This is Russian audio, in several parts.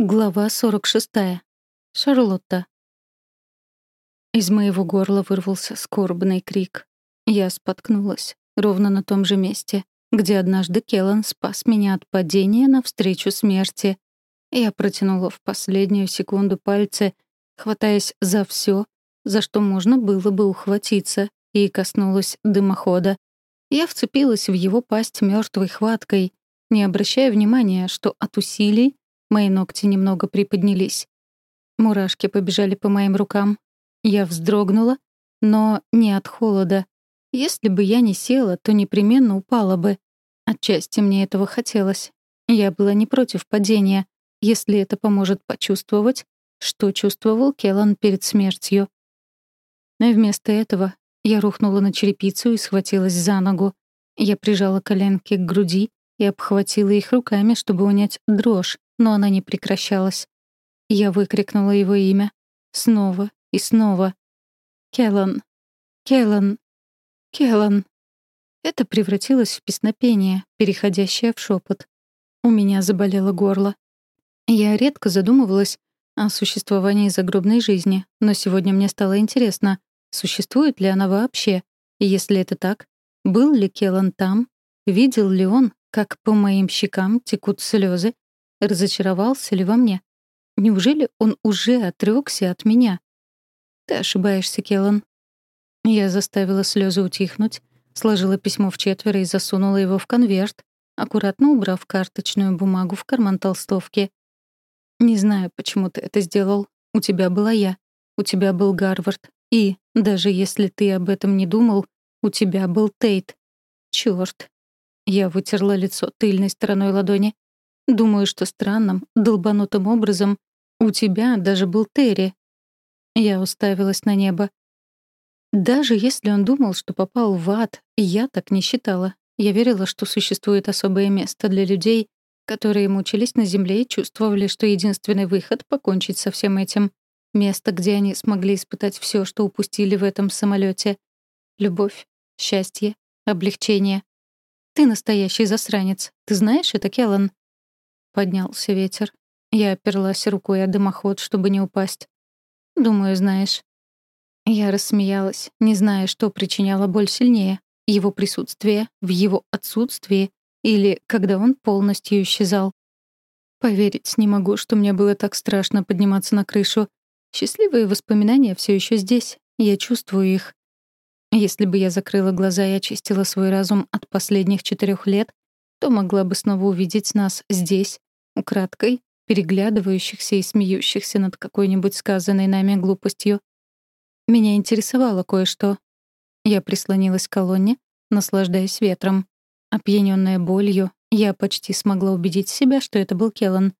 Глава 46. Шарлотта. Из моего горла вырвался скорбный крик. Я споткнулась, ровно на том же месте, где однажды Келлан спас меня от падения навстречу смерти. Я протянула в последнюю секунду пальцы, хватаясь за все, за что можно было бы ухватиться, и коснулась дымохода. Я вцепилась в его пасть мертвой хваткой, не обращая внимания, что от усилий Мои ногти немного приподнялись. Мурашки побежали по моим рукам. Я вздрогнула, но не от холода. Если бы я не села, то непременно упала бы. Отчасти мне этого хотелось. Я была не против падения, если это поможет почувствовать, что чувствовал Келлан перед смертью. Но вместо этого я рухнула на черепицу и схватилась за ногу. Я прижала коленки к груди и обхватила их руками, чтобы унять дрожь, но она не прекращалась. Я выкрикнула его имя. Снова и снова. «Келлан! Келлан! Келлан!» Это превратилось в песнопение, переходящее в шепот. У меня заболело горло. Я редко задумывалась о существовании загробной жизни, но сегодня мне стало интересно, существует ли она вообще, и если это так, был ли Келлан там, видел ли он, как по моим щекам текут слезы, Разочаровался ли во мне? Неужели он уже отрёкся от меня? Ты ошибаешься, Келлан. Я заставила слезы утихнуть, сложила письмо в четверо и засунула его в конверт, аккуратно убрав карточную бумагу в карман толстовки. «Не знаю, почему ты это сделал. У тебя была я. У тебя был Гарвард. И, даже если ты об этом не думал, у тебя был Тейт. Чёрт». Я вытерла лицо тыльной стороной ладони. Думаю, что странным, долбанутым образом у тебя даже был Терри. Я уставилась на небо. Даже если он думал, что попал в ад, я так не считала. Я верила, что существует особое место для людей, которые мучились на земле и чувствовали, что единственный выход — покончить со всем этим. Место, где они смогли испытать все, что упустили в этом самолете: Любовь, счастье, облегчение. Ты настоящий засранец. Ты знаешь это, Келлан? Поднялся ветер. Я оперлась рукой о дымоход, чтобы не упасть. «Думаю, знаешь». Я рассмеялась, не зная, что причиняло боль сильнее. Его присутствие в его отсутствии или когда он полностью исчезал. Поверить не могу, что мне было так страшно подниматься на крышу. Счастливые воспоминания все еще здесь. Я чувствую их. Если бы я закрыла глаза и очистила свой разум от последних четырех лет, то могла бы снова увидеть нас здесь, украдкой, переглядывающихся и смеющихся над какой-нибудь сказанной нами глупостью. Меня интересовало кое-что. Я прислонилась к колонне, наслаждаясь ветром. Опьянённая болью, я почти смогла убедить себя, что это был Келлан.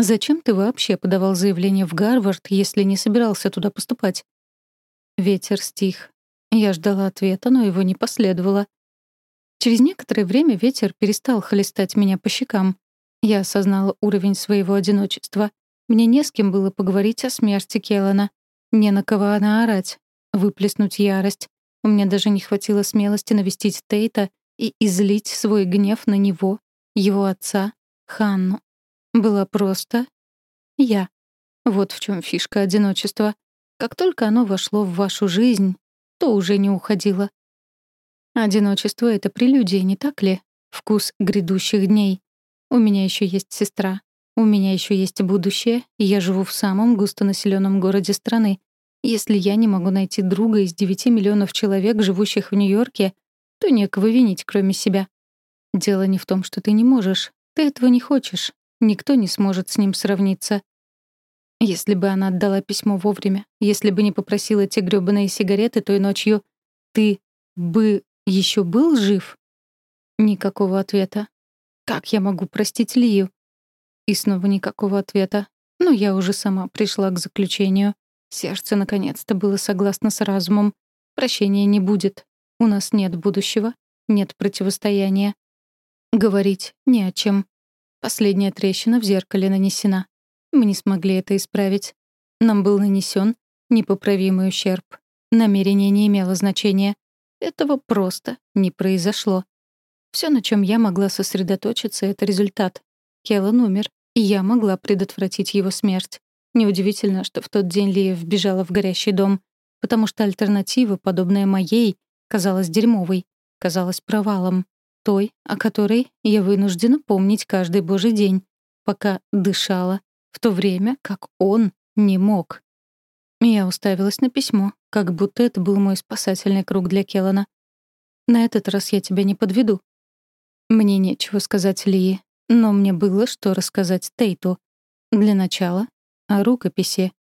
«Зачем ты вообще подавал заявление в Гарвард, если не собирался туда поступать?» Ветер стих. Я ждала ответа, но его не последовало. Через некоторое время ветер перестал хлестать меня по щекам. Я осознала уровень своего одиночества. Мне не с кем было поговорить о смерти Келлана. Не на кого наорать, выплеснуть ярость. У меня даже не хватило смелости навестить Тейта и излить свой гнев на него, его отца, Ханну. Была просто я. Вот в чем фишка одиночества. Как только оно вошло в вашу жизнь, то уже не уходило. Одиночество — это прелюдия, не так ли? Вкус грядущих дней. У меня еще есть сестра. У меня еще есть будущее, я живу в самом густонаселенном городе страны. Если я не могу найти друга из 9 миллионов человек, живущих в Нью-Йорке, то некого винить, кроме себя. Дело не в том, что ты не можешь. Ты этого не хочешь. Никто не сможет с ним сравниться. Если бы она отдала письмо вовремя, если бы не попросила те грёбаные сигареты той ночью, ты бы еще был жив? Никакого ответа. Как я могу простить Лию? И снова никакого ответа. Но я уже сама пришла к заключению. Сердце наконец-то было согласно с разумом. Прощения не будет. У нас нет будущего, нет противостояния. Говорить не о чем. Последняя трещина в зеркале нанесена. Мы не смогли это исправить. Нам был нанесен непоправимый ущерб. Намерение не имело значения. Этого просто не произошло. Все, на чем я могла сосредоточиться, — это результат. Келлан умер. и я могла предотвратить его смерть. Неудивительно, что в тот день Лия вбежала в горящий дом, потому что альтернатива, подобная моей, казалась дерьмовой, казалась провалом, той, о которой я вынуждена помнить каждый божий день, пока дышала, в то время как он не мог. Я уставилась на письмо, как будто это был мой спасательный круг для Келлана. «На этот раз я тебя не подведу». Мне нечего сказать Лии, но мне было что рассказать Тейту. Для начала — о рукописи,